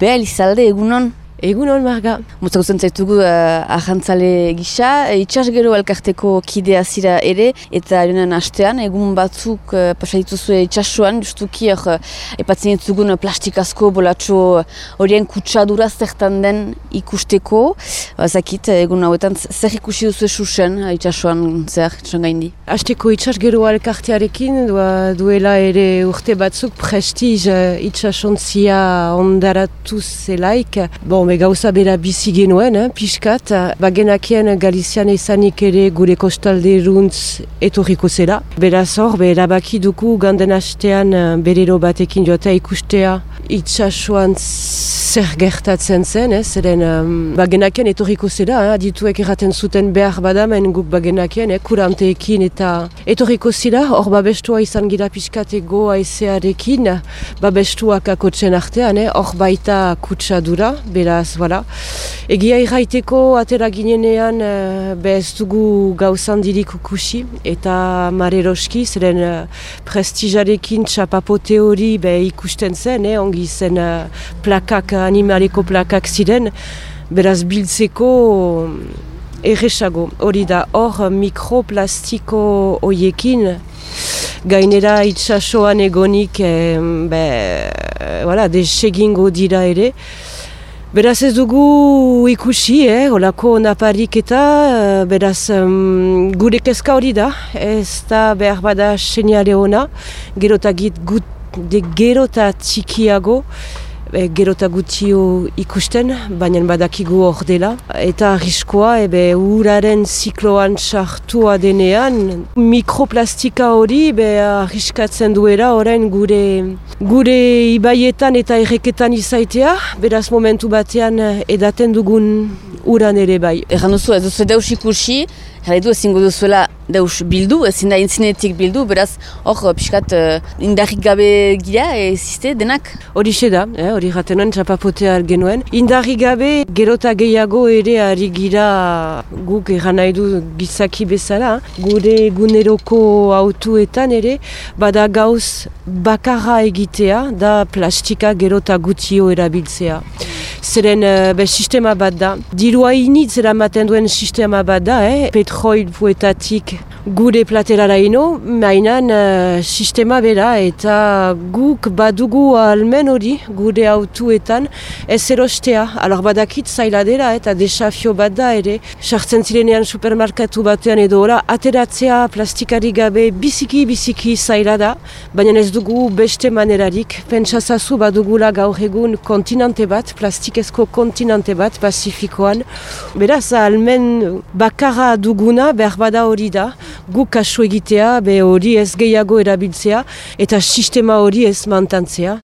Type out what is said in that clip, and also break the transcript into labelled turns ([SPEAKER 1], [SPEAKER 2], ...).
[SPEAKER 1] Beha, Elizalde, egunon?
[SPEAKER 2] Egunon, Marga.
[SPEAKER 1] Mutzakutzen zaitugu uh, ahantzale gisa, e, itxas gero elkarteko kidea zira ere, eta eronen astean, egun batzuk uh, pasadituzue itxasuan, justuki uh, epatzen ditugun plastikazko bolatxo horien kutsadura zertan den ikusteko. Bazakit, egun hauetan, zer ikusi duzu susen itxasuan zer, txan gaindi?
[SPEAKER 2] Asteko itxas gero elkartearekin, duela ere urte batzuk prestiz uh, itxasontzia ondaratu zelaik. Bon, gauza bera bizi genuen, eh, pixkat, bagenakien Galizian izanik ere gure kostalde runtz etorriko zela. Beraz hor, be, erabaki duku ganden hastean eh, berero batekin joatea ikustea. Itxasuan zer gertatzen zen, eh, zeren um, bagenakien etorriko zela, eh, dituek erraten zuten behar badamen guk bagenakien, eh, kuranteekin eta etorriko zela, hor babestua izan gira pixkat ego aizearekin, babestuak akotzen artean, eh, hor baita kutsadura, beraz beraz, voilà. Egia irraiteko atera ginenean uh, bez dugu gauzan dirik ukusi eta mareroski, zeren uh, prestijarekin txapapote hori be ikusten zen, eh, ongi zen uh, plakak, animaleko plakak ziren, beraz biltzeko erresago. Hori da, hor mikroplastiko hoiekin, gainera itxasoan egonik, eh, be, voilà, desegingo dira ere, Beraz ez dugu ikusi, eh, olako naparik eta, eh, beraz um, gure kezka hori da, ez da behar bada seniale ona, gerota git gut, de gerota txikiago, e, gerota gutio ikusten, baina badakigu hor dela. Eta arriskoa, ebe uraren zikloan sartua denean, mikroplastika hori be arriskatzen duela orain gure gure ibaietan eta erreketan izaitea, beraz momentu batean edaten dugun uran ere bai.
[SPEAKER 1] Erran duzu, ez duzu deus ikusi, Jarraitu ezingo duzuela deus bildu, ezin da intzinetik bildu, beraz hor pixkat uh, indarrik gabe gira, ezizte denak?
[SPEAKER 2] Hori da, eh, hori jaten txapapotea genuen. Indarrik gabe gerota gehiago ere ari gira guk eran nahi du gizaki bezala, gure eguneroko autuetan ere, bada gauz bakarra egitea, da plastika gerota gutio erabiltzea. Zeren uh, sistema bat da. Dirua initz eramaten duen sistema bat da, eh? petrol fuetatik gure platerara ino, mainan uh, sistema bera eta guk badugu almen hori gure autuetan ez erostea. Alor badakit zaila dela eta desafio bat da ere. Sartzen zirenean supermarkatu batean edo ora, ateratzea plastikari gabe biziki-biziki zaila da, baina ez dugu beste manerarik. Pentsazazu badugula gaur egun kontinante bat, plastikezko kontinante bat, Pazifikoan. Beraz, almen bakarra duguna, berbada hori da, guk kasu egitea, be hori ez gehiago erabiltzea, eta sistema hori ez mantantzea.